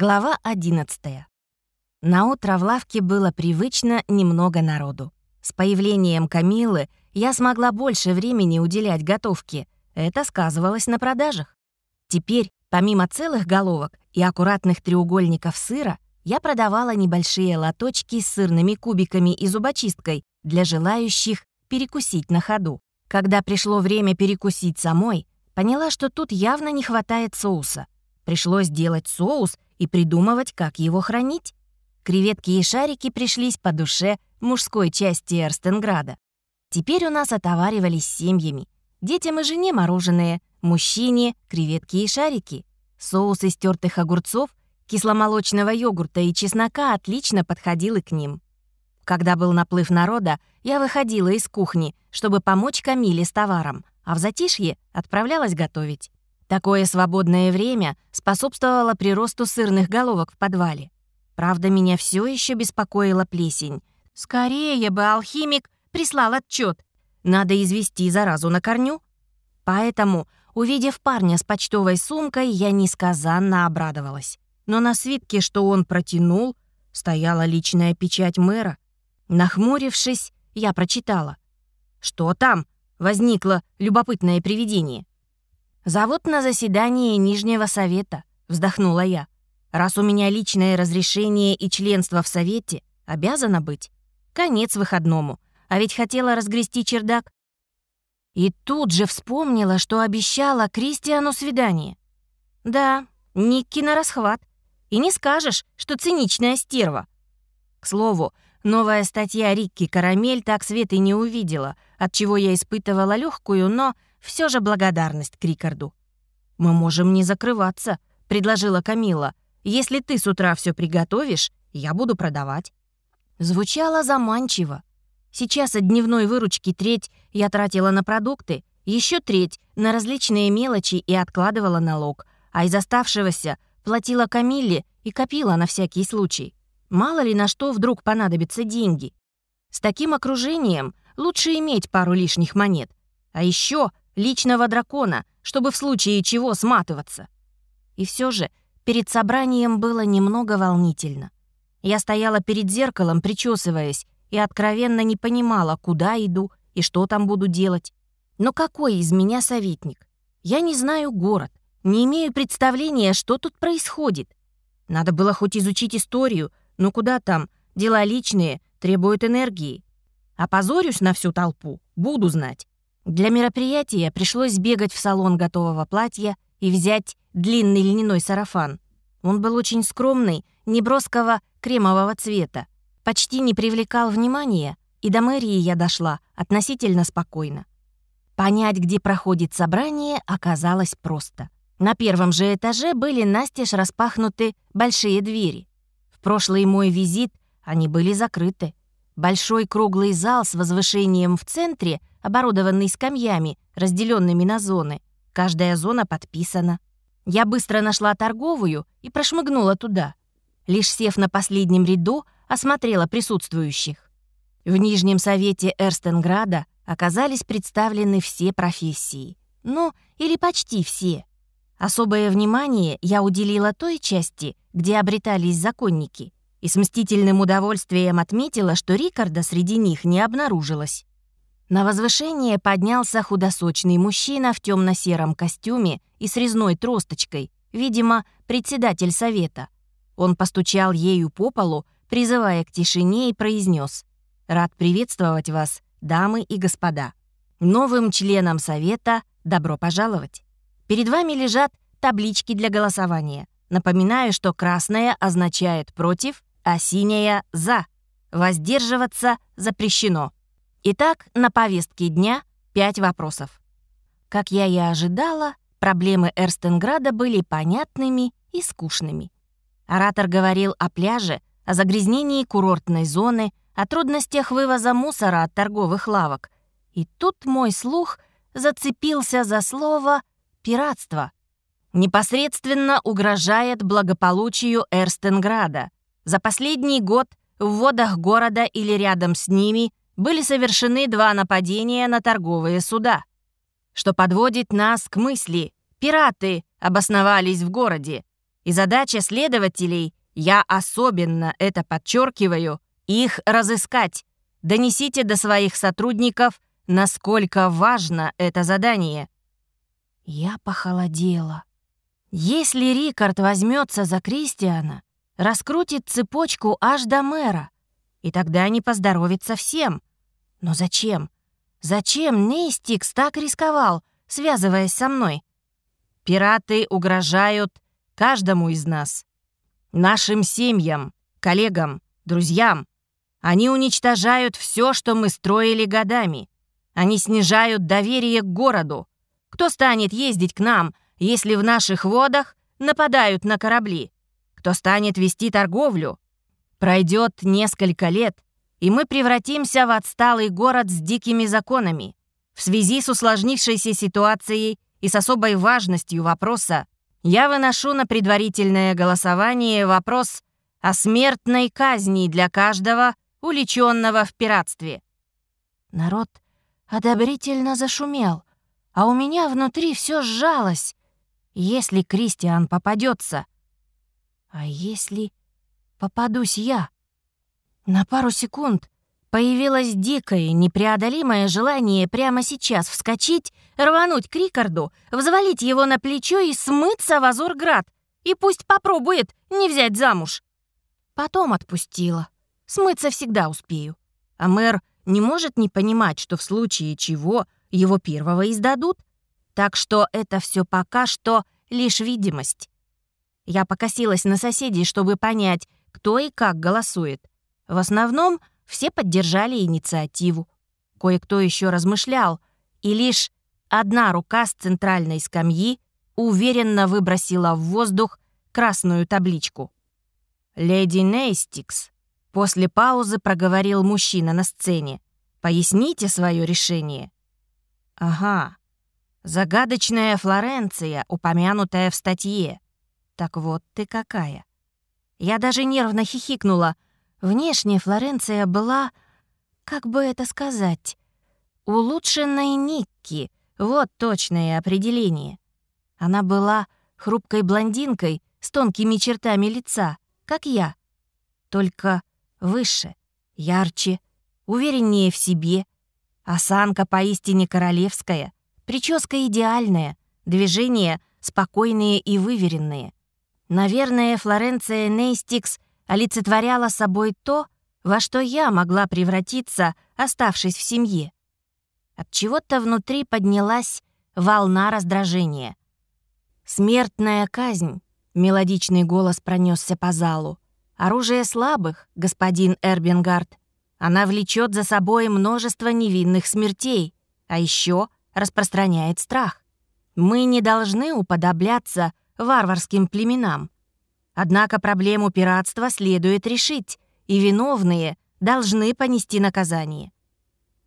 Глава 11. На утро в лавке было привычно немного народу. С появлением Камилы я смогла больше времени уделять готовке. Это сказывалось на продажах. Теперь, помимо целых головок и аккуратных треугольников сыра, я продавала небольшие лоточки с сырными кубиками и зубочисткой для желающих перекусить на ходу. Когда пришло время перекусить самой, поняла, что тут явно не хватает соуса. Пришлось делать соус и придумывать, как его хранить. Креветки и шарики пришлись по душе мужской части Эрстенграда. Теперь у нас отоваривались семьями. Детям и жене мороженое, мужчине — креветки и шарики. Соус из тертых огурцов, кисломолочного йогурта и чеснока отлично подходил и к ним. Когда был наплыв народа, я выходила из кухни, чтобы помочь Камиле с товаром, а в затишье отправлялась готовить. Такое свободное время способствовало приросту сырных головок в подвале. Правда, меня все еще беспокоила плесень. Скорее бы алхимик прислал отчет. Надо извести заразу на корню. Поэтому, увидев парня с почтовой сумкой, я несказанно обрадовалась. Но на свитке, что он протянул, стояла личная печать мэра. Нахмурившись, я прочитала. «Что там?» — возникло любопытное привидение. «Зовут на заседание Нижнего Совета», — вздохнула я. «Раз у меня личное разрешение и членство в Совете, обязано быть. Конец выходному. А ведь хотела разгрести чердак». И тут же вспомнила, что обещала Кристиану свидание. Да, Никки на расхват. И не скажешь, что циничная стерва. К слову, новая статья Рикки Карамель так свет и не увидела, от чего я испытывала легкую, но все же благодарность к Рикарду. «Мы можем не закрываться», — предложила Камила. «Если ты с утра все приготовишь, я буду продавать». Звучало заманчиво. Сейчас от дневной выручки треть я тратила на продукты, еще треть — на различные мелочи и откладывала налог, а из оставшегося платила Камилле и копила на всякий случай. Мало ли на что вдруг понадобятся деньги. С таким окружением лучше иметь пару лишних монет. А еще личного дракона, чтобы в случае чего сматываться. И все же перед собранием было немного волнительно. Я стояла перед зеркалом, причесываясь, и откровенно не понимала, куда иду и что там буду делать. Но какой из меня советник? Я не знаю город, не имею представления, что тут происходит. Надо было хоть изучить историю, но куда там, дела личные, требуют энергии. Опозорюсь на всю толпу, буду знать. Для мероприятия пришлось бегать в салон готового платья и взять длинный льняной сарафан. Он был очень скромный, неброского кремового цвета, почти не привлекал внимания, и до мэрии я дошла относительно спокойно. Понять, где проходит собрание, оказалось просто. На первом же этаже были настежь распахнуты большие двери. В прошлый мой визит они были закрыты. Большой круглый зал с возвышением в центре, оборудованный скамьями, разделенными на зоны. Каждая зона подписана. Я быстро нашла торговую и прошмыгнула туда. Лишь сев на последнем ряду, осмотрела присутствующих. В Нижнем совете Эрстенграда оказались представлены все профессии. Ну, или почти все. Особое внимание я уделила той части, где обретались законники — и с мстительным удовольствием отметила, что Рикарда среди них не обнаружилось. На возвышение поднялся худосочный мужчина в темно-сером костюме и с резной тросточкой, видимо, председатель совета. Он постучал ею по полу, призывая к тишине, и произнес: «Рад приветствовать вас, дамы и господа. Новым членам совета добро пожаловать. Перед вами лежат таблички для голосования. Напоминаю, что красное означает «против», а синяя — «за». Воздерживаться запрещено. Итак, на повестке дня пять вопросов. Как я и ожидала, проблемы Эрстенграда были понятными и скучными. Оратор говорил о пляже, о загрязнении курортной зоны, о трудностях вывоза мусора от торговых лавок. И тут мой слух зацепился за слово «пиратство». Непосредственно угрожает благополучию Эрстенграда. За последний год в водах города или рядом с ними были совершены два нападения на торговые суда, что подводит нас к мысли «пираты обосновались в городе». И задача следователей, я особенно это подчеркиваю, их разыскать. Донесите до своих сотрудников, насколько важно это задание. Я похолодела. Если Рикард возьмется за Кристиана, раскрутит цепочку аж до мэра, и тогда не поздоровится всем. Но зачем? Зачем Нейстикс так рисковал, связываясь со мной? Пираты угрожают каждому из нас. Нашим семьям, коллегам, друзьям. Они уничтожают все, что мы строили годами. Они снижают доверие к городу. Кто станет ездить к нам, если в наших водах нападают на корабли? Кто станет вести торговлю? Пройдет несколько лет, и мы превратимся в отсталый город с дикими законами. В связи с усложнившейся ситуацией и с особой важностью вопроса я выношу на предварительное голосование вопрос о смертной казни для каждого, уличенного в пиратстве. Народ одобрительно зашумел, а у меня внутри все сжалось. Если Кристиан попадется, а если попадусь я? На пару секунд появилось дикое, непреодолимое желание прямо сейчас вскочить, рвануть к Рикарду, взвалить его на плечо и смыться в Азурград. И пусть попробует не взять замуж. Потом отпустила. Смыться всегда успею. А мэр не может не понимать, что в случае чего его первого издадут. Так что это все пока что лишь видимость. Я покосилась на соседей, чтобы понять, кто и как голосует. В основном все поддержали инициативу. Кое-кто еще размышлял, и лишь одна рука с центральной скамьи уверенно выбросила в воздух красную табличку. «Леди Нейстикс», — после паузы проговорил мужчина на сцене. «Поясните свое решение». «Ага, загадочная Флоренция, упомянутая в статье. Так вот ты какая». Я даже нервно хихикнула. Внешне Флоренция была, как бы это сказать, улучшенной Никки. Вот точное определение. Она была хрупкой блондинкой с тонкими чертами лица, как я. Только выше, ярче, увереннее в себе. Осанка поистине королевская, прическа идеальная, движения спокойные и выверенные. Наверное, Флоренция Нейстикс олицетворяла собой то, во что я могла превратиться, оставшись в семье. От чего-то внутри поднялась волна раздражения. Смертная казнь, мелодичный голос пронесся по залу. Оружие слабых, господин Эрбингард. Она влечет за собой множество невинных смертей, а еще распространяет страх. Мы не должны уподобляться варварским племенам. Однако проблему пиратства следует решить, и виновные должны понести наказание.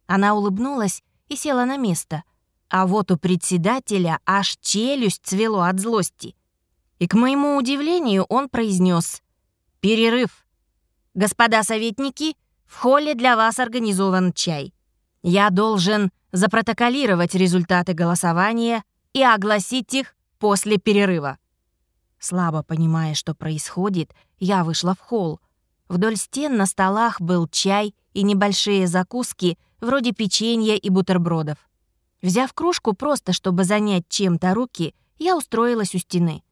Она улыбнулась и села на место, а вот у председателя аж челюсть цвело от злости. И, к моему удивлению, он произнес «Перерыв. Господа советники, в холле для вас организован чай. Я должен запротоколировать результаты голосования и огласить их после перерыва. Слабо понимая, что происходит, я вышла в холл. Вдоль стен на столах был чай и небольшие закуски, вроде печенья и бутербродов. Взяв кружку просто, чтобы занять чем-то руки, я устроилась у стены.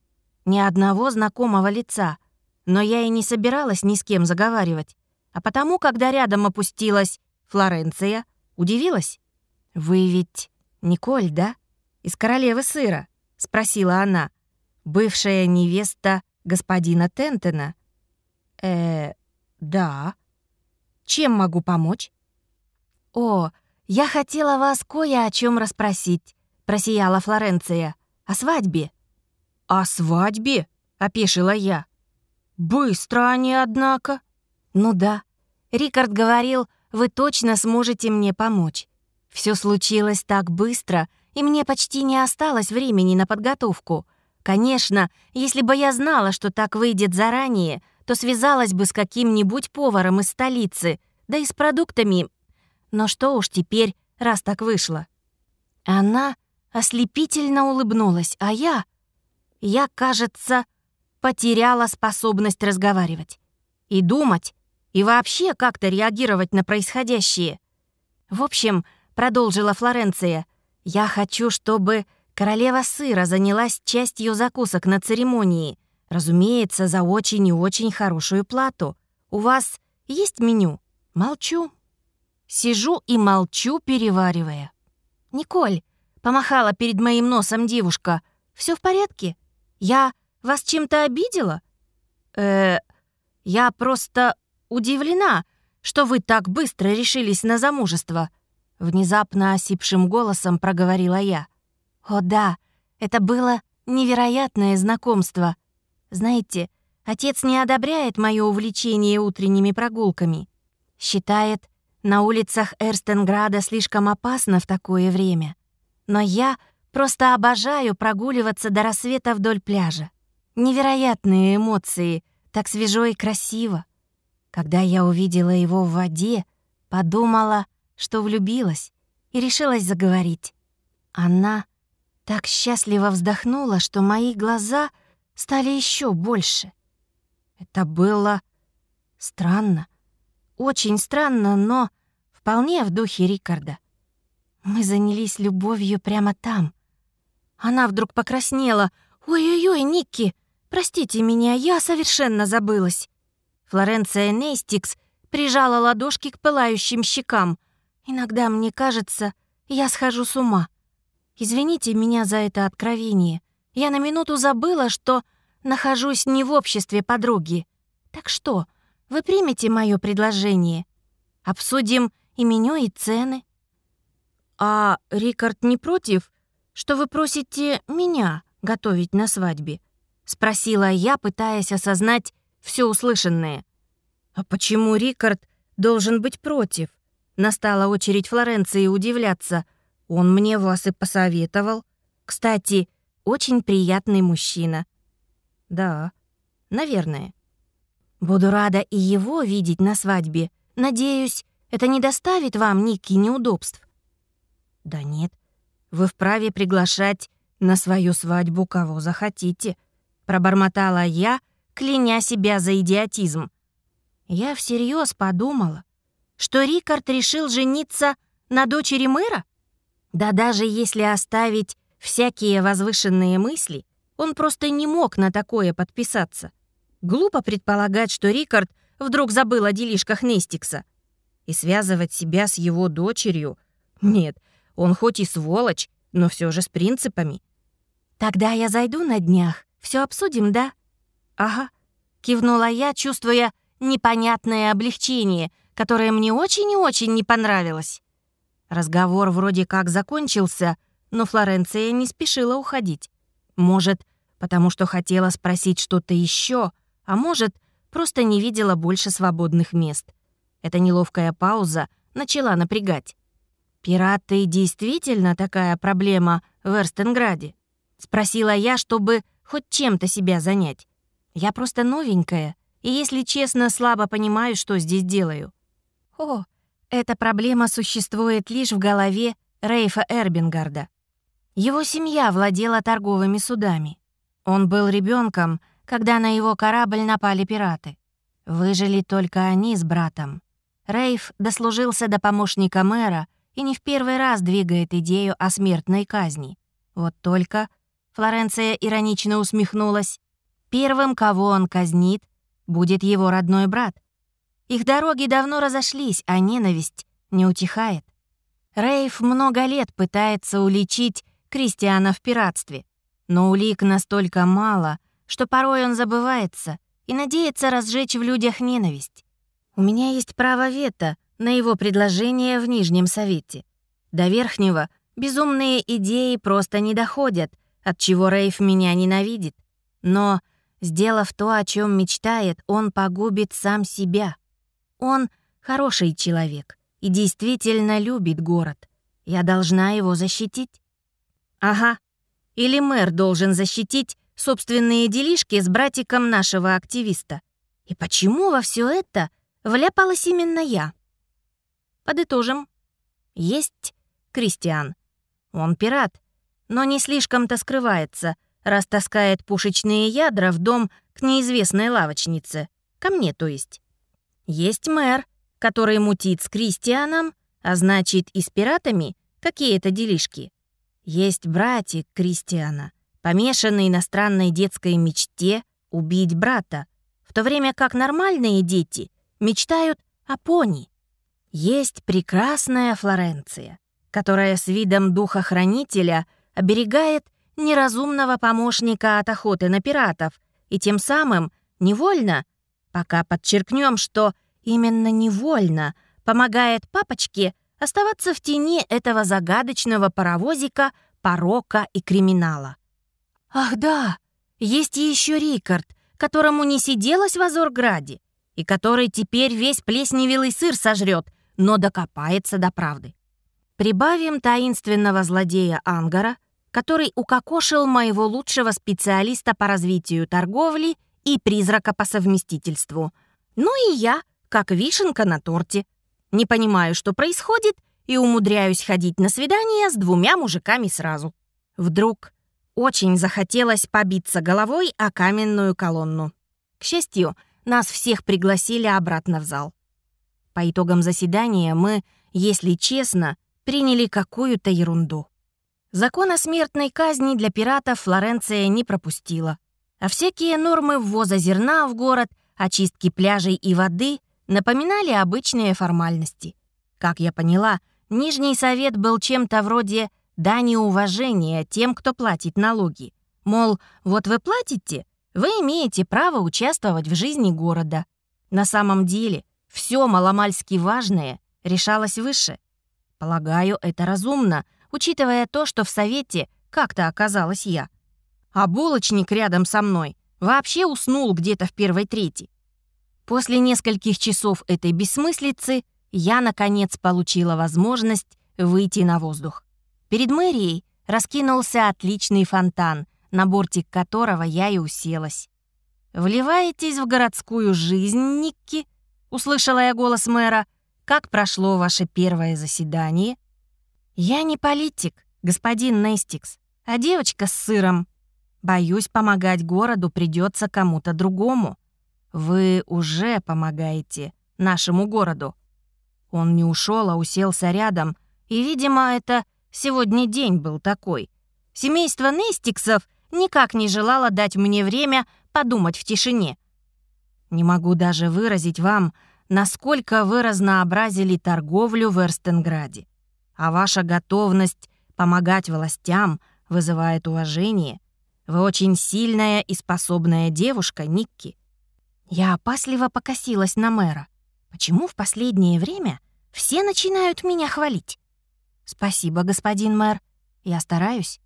Ни одного знакомого лица, но я и не собиралась ни с кем заговаривать. А потому, когда рядом опустилась Флоренция, удивилась. «Вы ведь Николь, да? Из «Королевы сыра»?» — спросила она бывшая невеста господина Тентона. Э, да. Чем могу помочь? О, я хотела вас кое о чем расспросить, просияла Флоренция. О свадьбе. О свадьбе? опешила я. Быстро они, однако. Ну да. Рикард говорил, вы точно сможете мне помочь. Все случилось так быстро, и мне почти не осталось времени на подготовку — Конечно, если бы я знала, что так выйдет заранее, то связалась бы с каким-нибудь поваром из столицы, да и с продуктами. Но что уж теперь, раз так вышло. Она ослепительно улыбнулась, а я... Я, кажется, потеряла способность разговаривать и думать, и вообще как-то реагировать на происходящее. В общем, продолжила Флоренция, я хочу, чтобы королева сыра занялась частью закусок на церемонии, разумеется, за очень и очень хорошую плату. У вас есть меню? Молчу. Сижу и молчу, переваривая. «Николь», — помахала перед моим носом девушка, — «всё в порядке? Я вас чем-то обидела?» «Э, я просто удивлена, что вы так быстро решились на замужество», — внезапно осипшим голосом проговорила я. «О да, это было невероятное знакомство. Знаете, отец не одобряет моё увлечение утренними прогулками. Считает, на улицах Эрстенграда слишком опасно в такое время. Но я просто обожаю прогуливаться до рассвета вдоль пляжа. Невероятные эмоции, так свежо и красиво. Когда я увидела его в воде, подумала, что влюбилась и решилась заговорить. Она так счастливо вздохнула, что мои глаза стали еще больше. Это было странно. Очень странно, но вполне в духе Рикарда. Мы занялись любовью прямо там. Она вдруг покраснела. «Ой-ой-ой, Никки, простите меня, я совершенно забылась». Флоренция Нейстикс прижала ладошки к пылающим щекам. «Иногда мне кажется, я схожу с ума. Извините меня за это откровение. Я на минуту забыла, что нахожусь не в обществе подруги. Так что, вы примете мое предложение? Обсудим и меню, и цены. А Рикард не против, что вы просите меня готовить на свадьбе? Спросила я, пытаясь осознать все услышанное. А почему Рикард должен быть против? Настала очередь Флоренции удивляться. Он мне вас и посоветовал. Кстати, очень приятный мужчина. Да, наверное. Буду рада и его видеть на свадьбе. Надеюсь, это не доставит вам, Ники, неудобств. Да нет, вы вправе приглашать на свою свадьбу кого захотите, пробормотала я, кляня себя за идиотизм. Я всерьез подумала, что Рикард решил жениться на дочери мэра? Да даже если оставить всякие возвышенные мысли, он просто не мог на такое подписаться. Глупо предполагать, что Рикард вдруг забыл о делишках Нестикса. И связывать себя с его дочерью... Нет, он хоть и сволочь, но все же с принципами. «Тогда я зайду на днях. Все обсудим, да?» «Ага», — кивнула я, чувствуя непонятное облегчение, которое мне очень и очень не понравилось. Разговор вроде как закончился, но Флоренция не спешила уходить. Может, потому что хотела спросить что-то еще, а может, просто не видела больше свободных мест. Эта неловкая пауза начала напрягать. «Пираты действительно такая проблема в Эрстенграде?» — спросила я, чтобы хоть чем-то себя занять. «Я просто новенькая, и, если честно, слабо понимаю, что здесь делаю». «О, эта проблема существует лишь в голове Рейфа Эрбингарда. Его семья владела торговыми судами. Он был ребенком, когда на его корабль напали пираты. Выжили только они с братом. Рейф дослужился до помощника мэра и не в первый раз двигает идею о смертной казни. Вот только Флоренция иронично усмехнулась. Первым, кого он казнит, будет его родной брат. Их дороги давно разошлись, а ненависть не утихает. Рейф много лет пытается уличить Кристиана в пиратстве, но улик настолько мало, что порой он забывается и надеется разжечь в людях ненависть. У меня есть право вето на его предложение в Нижнем Совете. До Верхнего безумные идеи просто не доходят, от чего Рейф меня ненавидит. Но, сделав то, о чем мечтает, он погубит сам себя. Он хороший человек и действительно любит город. Я должна его защитить. Ага. Или мэр должен защитить собственные делишки с братиком нашего активиста. И почему во все это вляпалась именно я? Подытожим. Есть Кристиан. Он пират, но не слишком-то скрывается, раз пушечные ядра в дом к неизвестной лавочнице, ко мне то есть. Есть мэр, который мутит с Кристианом, а значит и с пиратами какие-то делишки. Есть братик Кристиана, помешанный на странной детской мечте убить брата, в то время как нормальные дети мечтают о пони. Есть прекрасная Флоренция, которая с видом духа-хранителя оберегает неразумного помощника от охоты на пиратов и тем самым невольно, пока подчеркнем, что именно невольно помогает папочке оставаться в тени этого загадочного паровозика порока и криминала. Ах да, есть еще Рикард, которому не сиделось в Азорграде и который теперь весь плесневелый сыр сожрет, но докопается до правды. Прибавим таинственного злодея Ангара, который укокошил моего лучшего специалиста по развитию торговли и призрака по совместительству. Ну и я, как вишенка на торте. Не понимаю, что происходит, и умудряюсь ходить на свидания с двумя мужиками сразу. Вдруг очень захотелось побиться головой о каменную колонну. К счастью, нас всех пригласили обратно в зал. По итогам заседания мы, если честно, приняли какую-то ерунду. Закон о смертной казни для пиратов Флоренция не пропустила, а всякие нормы ввоза зерна в город, очистки пляжей и воды напоминали обычные формальности. Как я поняла, Нижний совет был чем-то вроде дани уважения тем, кто платит налоги. Мол, вот вы платите, вы имеете право участвовать в жизни города. На самом деле, все маломальски важное решалось выше. Полагаю, это разумно, учитывая то, что в совете как-то оказалась я. А булочник рядом со мной вообще уснул где-то в первой трети. После нескольких часов этой бессмыслицы я, наконец, получила возможность выйти на воздух. Перед мэрией раскинулся отличный фонтан, на бортик которого я и уселась. «Вливаетесь в городскую жизнь, Никки?» — услышала я голос мэра. «Как прошло ваше первое заседание?» «Я не политик, господин Нестикс, а девочка с сыром. Боюсь, помогать городу придется кому-то другому. Вы уже помогаете нашему городу». Он не ушел, а уселся рядом, и, видимо, это сегодня день был такой. Семейство Нестиксов никак не желало дать мне время подумать в тишине. Не могу даже выразить вам, насколько вы разнообразили торговлю в Эрстенграде. А ваша готовность помогать властям вызывает уважение. Вы очень сильная и способная девушка, Никки. Я опасливо покосилась на мэра. Почему в последнее время все начинают меня хвалить? Спасибо, господин мэр. Я стараюсь.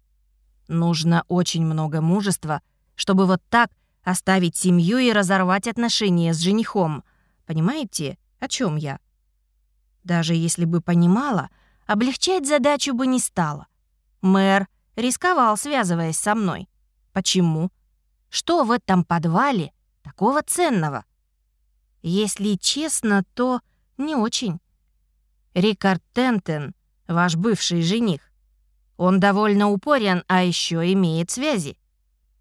Нужно очень много мужества, чтобы вот так оставить семью и разорвать отношения с женихом. Понимаете, о чем я? Даже если бы понимала, облегчать задачу бы не стала. Мэр рисковал, связываясь со мной. Почему? Что в этом подвале такого ценного? Если честно, то не очень. Рикард Тентен, ваш бывший жених, он довольно упорен, а еще имеет связи.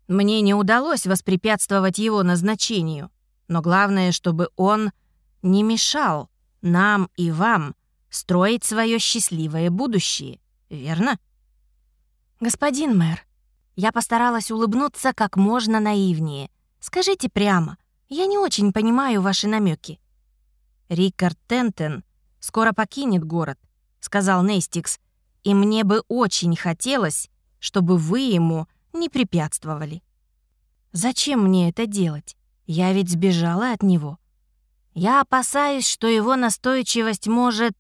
Мне не удалось воспрепятствовать его назначению, но главное, чтобы он не мешал нам и вам строить свое счастливое будущее, верно? Господин мэр, я постаралась улыбнуться как можно наивнее. Скажите прямо, я не очень понимаю ваши намеки. Рикард Тентен скоро покинет город, сказал Нейстикс, и мне бы очень хотелось, чтобы вы ему не препятствовали. Зачем мне это делать? Я ведь сбежала от него. Я опасаюсь, что его настойчивость может...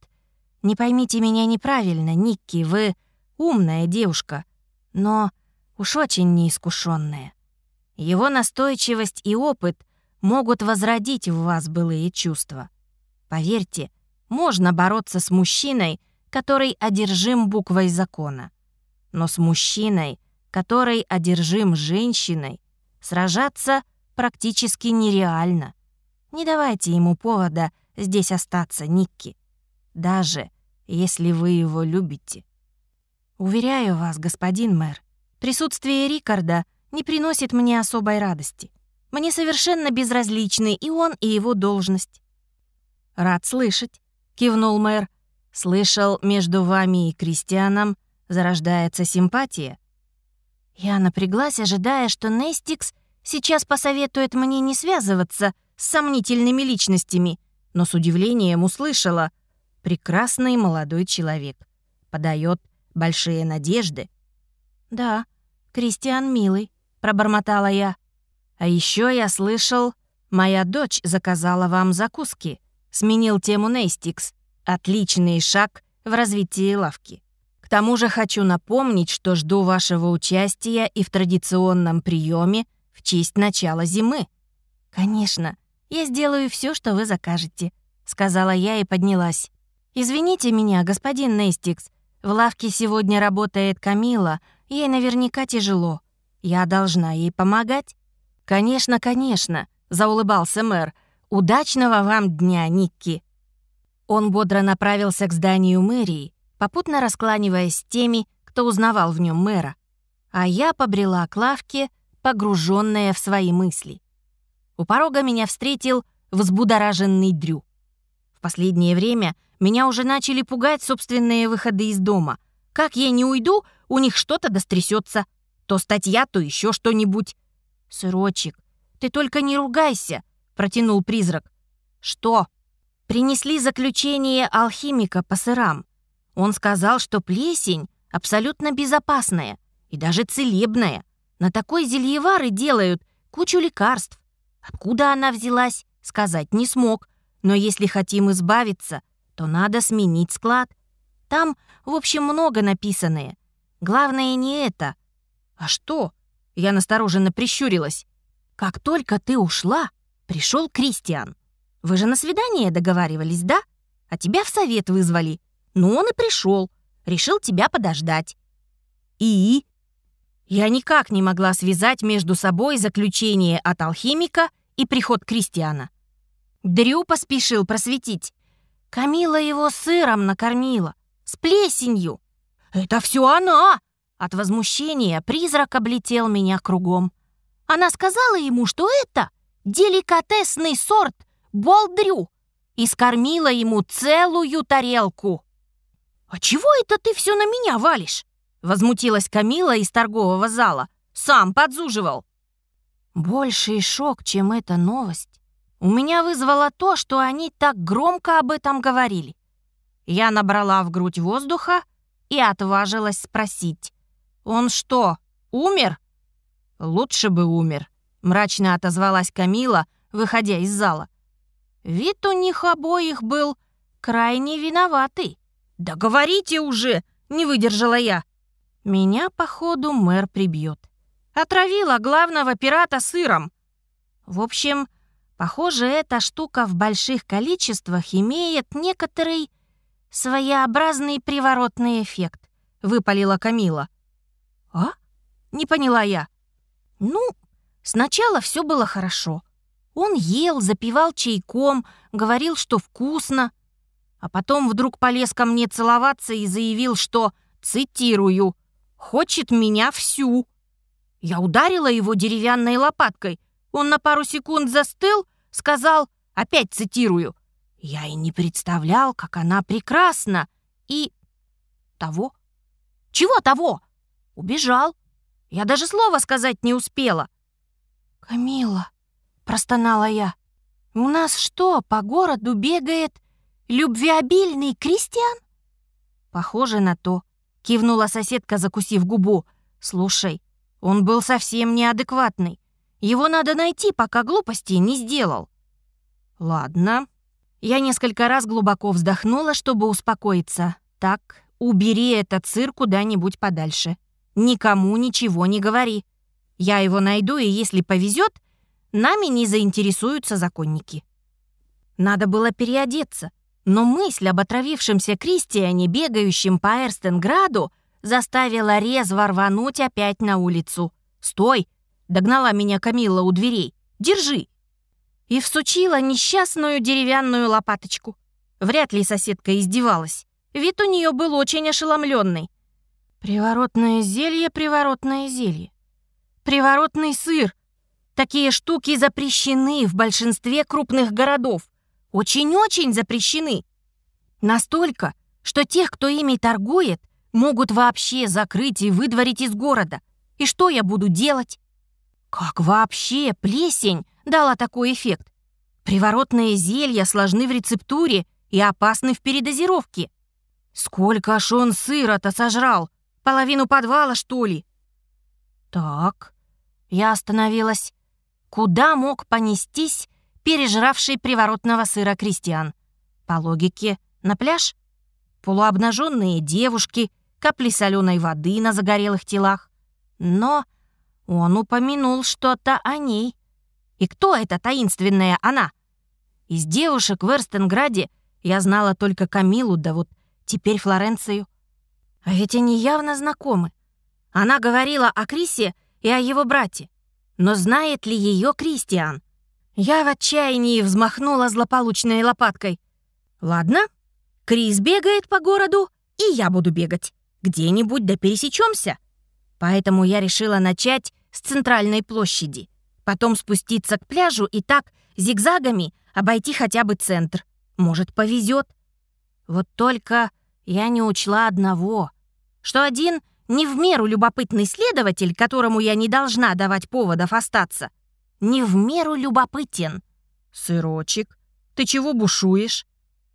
Не поймите меня неправильно, Никки, вы умная девушка, но уж очень неискушенная. Его настойчивость и опыт могут возродить в вас былые чувства. Поверьте, можно бороться с мужчиной, который одержим буквой закона. Но с мужчиной, который одержим женщиной, сражаться практически нереально. Не давайте ему повода здесь остаться, Никки. Даже если вы его любите. Уверяю вас, господин мэр, присутствие Рикарда не приносит мне особой радости. Мне совершенно безразличны и он, и его должность». «Рад слышать», — кивнул мэр. «Слышал, между вами и Кристианом зарождается симпатия». Я напряглась, ожидая, что Нестикс сейчас посоветует мне не связываться с сомнительными личностями, но с удивлением услышала «прекрасный молодой человек, подает большие надежды». «Да, Кристиан милый», — пробормотала я. «А еще я слышал, моя дочь заказала вам закуски», — сменил тему Нестикс. «Отличный шаг в развитии лавки». К тому же хочу напомнить, что жду вашего участия и в традиционном приеме в честь начала зимы. Конечно, я сделаю все, что вы закажете, сказала я и поднялась. Извините меня, господин Нестикс. В лавке сегодня работает Камила, ей наверняка тяжело. Я должна ей помогать. Конечно, конечно, заулыбался мэр. Удачного вам дня, Никки. Он бодро направился к зданию мэрии, попутно раскланиваясь с теми, кто узнавал в нем мэра. А я побрела к лавке, погруженная в свои мысли. У порога меня встретил взбудораженный Дрю. В последнее время меня уже начали пугать собственные выходы из дома. Как я не уйду, у них что-то дострясется. То статья, то еще что-нибудь. «Сырочек, ты только не ругайся», — протянул призрак. «Что?» Принесли заключение алхимика по сырам. Он сказал, что плесень абсолютно безопасная и даже целебная. На такой зельевары делают кучу лекарств. Откуда она взялась, сказать не смог. Но если хотим избавиться, то надо сменить склад. Там, в общем, много написанное. Главное не это. А что? Я настороженно прищурилась. Как только ты ушла, пришел Кристиан. Вы же на свидание договаривались, да? А тебя в совет вызвали. Ну, он и пришел. Решил тебя подождать. И? Я никак не могла связать между собой заключение от алхимика и приход Кристиана. Дрю поспешил просветить. Камила его сыром накормила, с плесенью. «Это все она!» От возмущения призрак облетел меня кругом. Она сказала ему, что это деликатесный сорт болдрю и скормила ему целую тарелку. «А чего это ты все на меня валишь?» Возмутилась Камила из торгового зала. «Сам подзуживал». Больший шок, чем эта новость, у меня вызвало то, что они так громко об этом говорили. Я набрала в грудь воздуха и отважилась спросить. «Он что, умер?» «Лучше бы умер», — мрачно отозвалась Камила, выходя из зала. Вид у них обоих был крайне виноватый. «Да говорите уже!» — не выдержала я. Меня, походу, мэр прибьет. Отравила главного пирата сыром. В общем, похоже, эта штука в больших количествах имеет некоторый своеобразный приворотный эффект, выпалила Камила. А? Не поняла я. Ну, сначала все было хорошо. Он ел, запивал чайком, говорил, что вкусно а потом вдруг полез ко мне целоваться и заявил, что, цитирую, «хочет меня всю». Я ударила его деревянной лопаткой. Он на пару секунд застыл, сказал, опять цитирую, «Я и не представлял, как она прекрасна». И... того. Чего того? Убежал. Я даже слова сказать не успела. «Камила», — простонала я, — «у нас что, по городу бегает Любвеобильный Кристиан?» «Похоже на то», — кивнула соседка, закусив губу. «Слушай, он был совсем неадекватный. Его надо найти, пока глупости не сделал». «Ладно». Я несколько раз глубоко вздохнула, чтобы успокоиться. «Так, убери этот цирк куда-нибудь подальше. Никому ничего не говори. Я его найду, и если повезет, нами не заинтересуются законники». Надо было переодеться — но мысль об отравившемся Кристиане, бегающем по Эрстенграду, заставила резво рвануть опять на улицу. «Стой!» — догнала меня Камилла у дверей. «Держи!» И всучила несчастную деревянную лопаточку. Вряд ли соседка издевалась. Вид у нее был очень ошеломленный. «Приворотное зелье, приворотное зелье. Приворотный сыр. Такие штуки запрещены в большинстве крупных городов. Очень-очень запрещены. Настолько, что тех, кто ими торгует, могут вообще закрыть и выдворить из города. И что я буду делать? Как вообще плесень дала такой эффект? Приворотные зелья сложны в рецептуре и опасны в передозировке. Сколько ж он сыра-то сожрал? Половину подвала, что ли? Так, я остановилась. Куда мог понестись пережравший приворотного сыра крестьян? По логике, на пляж? Полуобнаженные девушки, капли соленой воды на загорелых телах. Но он упомянул что-то о ней. И кто эта таинственная она? Из девушек в Эрстенграде я знала только Камилу, да вот теперь Флоренцию. А ведь они явно знакомы. Она говорила о Крисе и о его брате. Но знает ли ее Кристиан? Я в отчаянии взмахнула злополучной лопаткой. Ладно, Крис бегает по городу, и я буду бегать. Где-нибудь да пересечемся. Поэтому я решила начать с центральной площади, потом спуститься к пляжу и так зигзагами обойти хотя бы центр. Может, повезет. Вот только я не учла одного, что один не в меру любопытный следователь, которому я не должна давать поводов остаться, не в меру любопытен. «Сырочек, ты чего бушуешь?»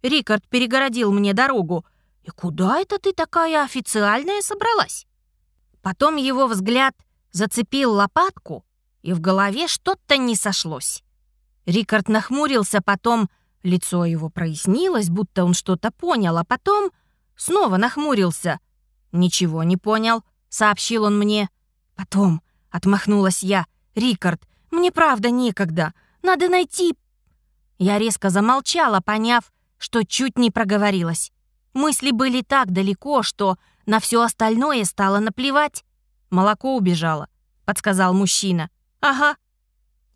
Рикард перегородил мне дорогу. «И куда это ты такая официальная собралась?» Потом его взгляд зацепил лопатку, и в голове что-то не сошлось. Рикард нахмурился, потом лицо его прояснилось, будто он что-то понял, а потом снова нахмурился. «Ничего не понял», — сообщил он мне. «Потом», — отмахнулась я, — «Рикард, мне правда некогда, надо найти...» Я резко замолчала, поняв, что чуть не проговорилась. Мысли были так далеко, что на все остальное стало наплевать. «Молоко убежало», — подсказал мужчина. «Ага».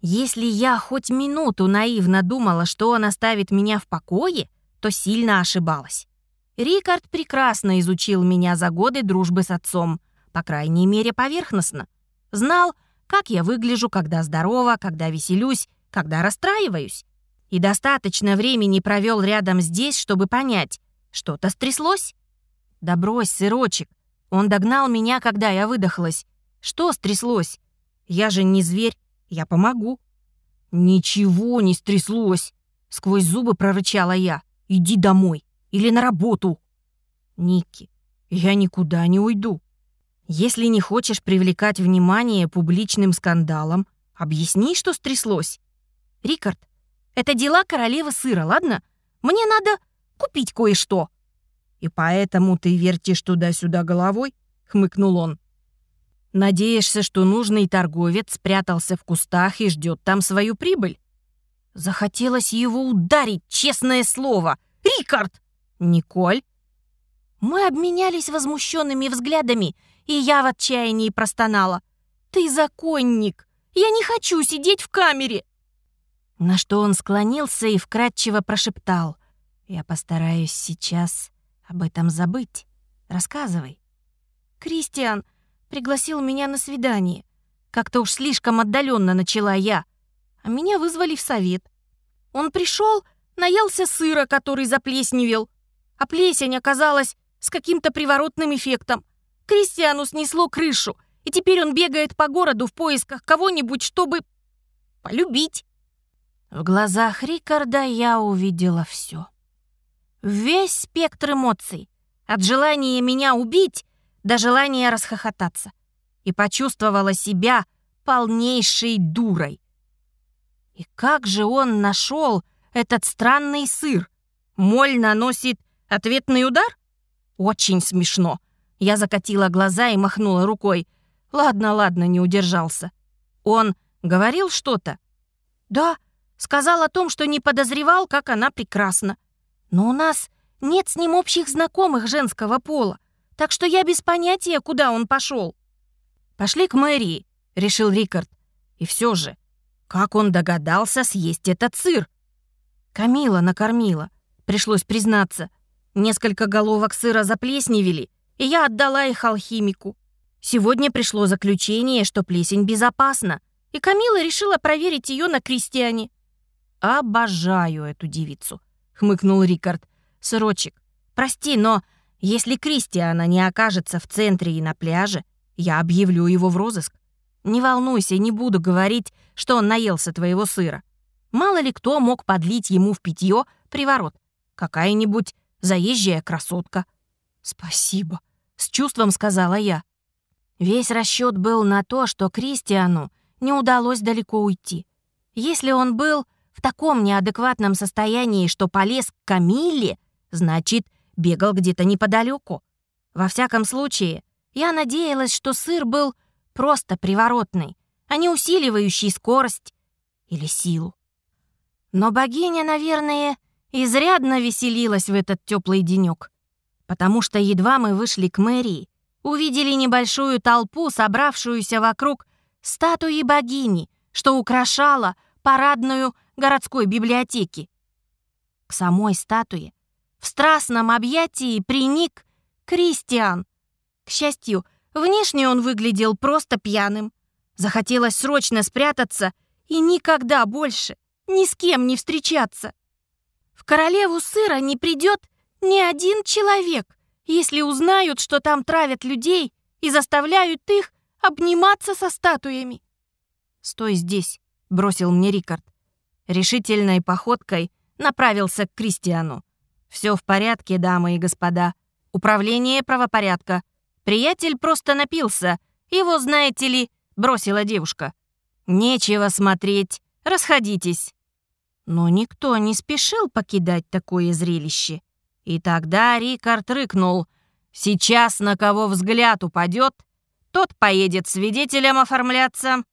Если я хоть минуту наивно думала, что он оставит меня в покое, то сильно ошибалась. Рикард прекрасно изучил меня за годы дружбы с отцом, по крайней мере, поверхностно. Знал, как я выгляжу, когда здорова, когда веселюсь, когда расстраиваюсь. И достаточно времени провел рядом здесь, чтобы понять, что-то стряслось. Да брось, сырочек, он догнал меня, когда я выдохлась. Что стряслось? Я же не зверь, я помогу. Ничего не стряслось, сквозь зубы прорычала я. Иди домой или на работу. Ники, я никуда не уйду. Если не хочешь привлекать внимание публичным скандалом, объясни, что стряслось. Рикард, это дела королевы сыра, ладно? Мне надо купить кое-что. «И поэтому ты вертишь туда-сюда головой?» — хмыкнул он. «Надеешься, что нужный торговец спрятался в кустах и ждет там свою прибыль?» Захотелось его ударить, честное слово. «Рикард!» «Николь?» Мы обменялись возмущенными взглядами, и я в отчаянии простонала. «Ты законник! Я не хочу сидеть в камере!» На что он склонился и вкратчиво прошептал. «Я постараюсь сейчас об этом забыть. Рассказывай. Кристиан пригласил меня на свидание. Как-то уж слишком отдаленно начала я. А меня вызвали в совет. Он пришел, наелся сыра, который заплесневел. А плесень оказалась с каким-то приворотным эффектом. Кристиану снесло крышу, и теперь он бегает по городу в поисках кого-нибудь, чтобы полюбить. В глазах Рикарда я увидела все. Весь спектр эмоций. От желания меня убить до желания расхохотаться. И почувствовала себя полнейшей дурой. И как же он нашел этот странный сыр? Моль наносит ответный удар? Очень смешно. Я закатила глаза и махнула рукой. Ладно, ладно, не удержался. Он говорил что-то? Да, сказал о том, что не подозревал, как она прекрасна. Но у нас нет с ним общих знакомых женского пола, так что я без понятия, куда он пошел. «Пошли к мэрии», — решил Рикард. И все же, как он догадался съесть этот сыр? Камила накормила, пришлось признаться. Несколько головок сыра заплесневели, и я отдала их алхимику. Сегодня пришло заключение, что плесень безопасна, и Камила решила проверить ее на крестьяне. «Обожаю эту девицу», — хмыкнул Рикард. «Сырочек, прости, но если Кристиана не окажется в центре и на пляже, я объявлю его в розыск. Не волнуйся, не буду говорить, что он наелся твоего сыра. Мало ли кто мог подлить ему в питье приворот. Какая-нибудь заезжая красотка. «Спасибо», — с чувством сказала я. Весь расчет был на то, что Кристиану не удалось далеко уйти. Если он был в таком неадекватном состоянии, что полез к Камилле, значит, бегал где-то неподалеку. Во всяком случае, я надеялась, что сыр был просто приворотный, а не усиливающий скорость или силу. Но богиня, наверное, изрядно веселилась в этот теплый денек, потому что едва мы вышли к мэрии, увидели небольшую толпу, собравшуюся вокруг статуи богини, что украшала парадную городской библиотеки. К самой статуе в страстном объятии приник Кристиан. К счастью, внешне он выглядел просто пьяным. Захотелось срочно спрятаться и никогда больше ни с кем не встречаться. В королеву сыра не придет ни один человек, если узнают, что там травят людей и заставляют их обниматься со статуями. «Стой здесь», — бросил мне Рикард. Решительной походкой направился к Кристиану. «Все в порядке, дамы и господа. Управление правопорядка. Приятель просто напился. Его, знаете ли, бросила девушка. Нечего смотреть. Расходитесь». Но никто не спешил покидать такое зрелище. И тогда Рикард рыкнул. «Сейчас на кого взгляд упадет, тот поедет свидетелем оформляться».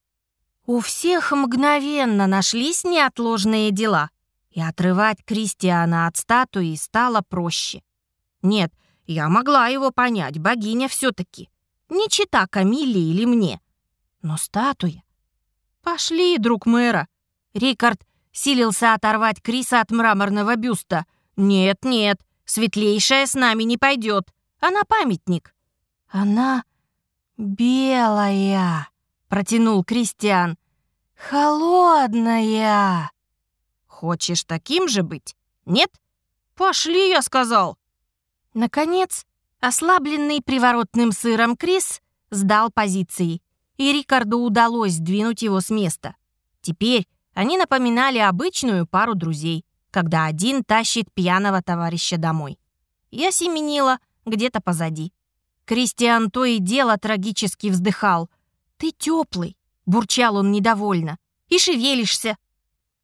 У всех мгновенно нашлись неотложные дела, и отрывать Кристиана от статуи стало проще. Нет, я могла его понять, богиня все-таки. Не чита Камилле или мне. Но статуя... «Пошли, друг мэра!» Рикард силился оторвать Криса от мраморного бюста. «Нет, нет, светлейшая с нами не пойдет. Она памятник». «Она белая», — протянул Кристиан. «Холодная!» «Хочешь таким же быть? Нет? Пошли, я сказал!» Наконец, ослабленный приворотным сыром Крис сдал позиции, и Рикарду удалось сдвинуть его с места. Теперь они напоминали обычную пару друзей, когда один тащит пьяного товарища домой. Я семенила где-то позади. Кристиан то и дело трагически вздыхал. «Ты теплый, бурчал он недовольно. «И шевелишься!»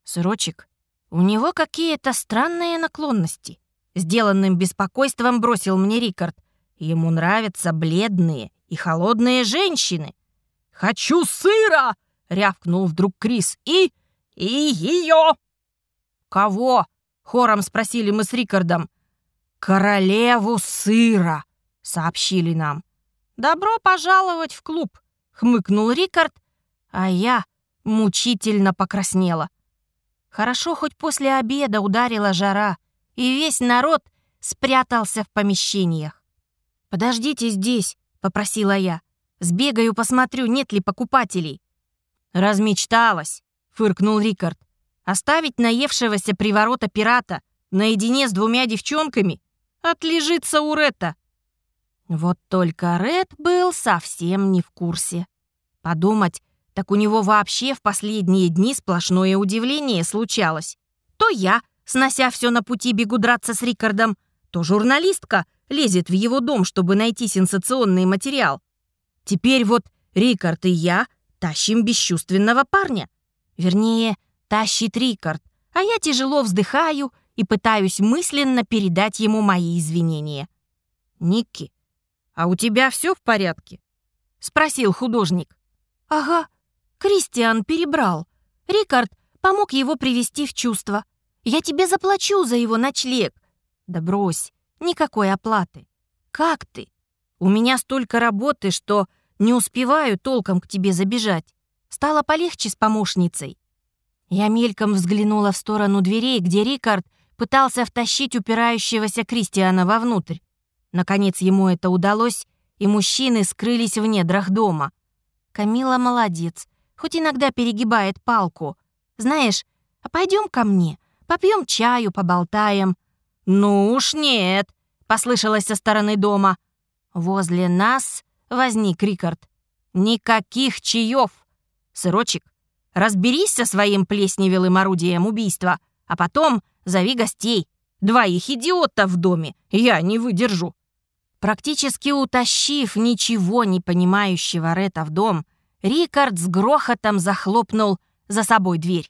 «Сырочек, у него какие-то странные наклонности», сделанным беспокойством бросил мне Рикард. «Ему нравятся бледные и холодные женщины». «Хочу сыра!» — рявкнул вдруг Крис. «И... и ее!» «Кого?» — хором спросили мы с Рикардом. «Королеву сыра!» — сообщили нам. «Добро пожаловать в клуб!» — хмыкнул Рикард а я мучительно покраснела. Хорошо, хоть после обеда ударила жара, и весь народ спрятался в помещениях. «Подождите здесь», — попросила я. «Сбегаю, посмотрю, нет ли покупателей». «Размечталась», — фыркнул Рикард. «Оставить наевшегося приворота пирата наедине с двумя девчонками? Отлежится у Ретта». Вот только Ред был совсем не в курсе. Подумать, так у него вообще в последние дни сплошное удивление случалось. То я, снося все на пути, бегу драться с Рикардом, то журналистка лезет в его дом, чтобы найти сенсационный материал. Теперь вот Рикард и я тащим бесчувственного парня. Вернее, тащит Рикард, а я тяжело вздыхаю и пытаюсь мысленно передать ему мои извинения. «Никки, а у тебя все в порядке?» — спросил художник. «Ага», Кристиан перебрал. Рикард помог его привести в чувство. Я тебе заплачу за его ночлег. Да брось, никакой оплаты. Как ты? У меня столько работы, что не успеваю толком к тебе забежать. Стало полегче с помощницей. Я мельком взглянула в сторону дверей, где Рикард пытался втащить упирающегося Кристиана вовнутрь. Наконец ему это удалось, и мужчины скрылись в недрах дома. Камила молодец хоть иногда перегибает палку. Знаешь, а пойдем ко мне, попьем чаю, поболтаем». «Ну уж нет», — послышалось со стороны дома. Возле нас возник Рикард. «Никаких чаев! Сырочек, разберись со своим плесневелым орудием убийства, а потом зови гостей. Двоих идиотов в доме я не выдержу». Практически утащив ничего не понимающего Рета в дом, Рикард с грохотом захлопнул за собой дверь.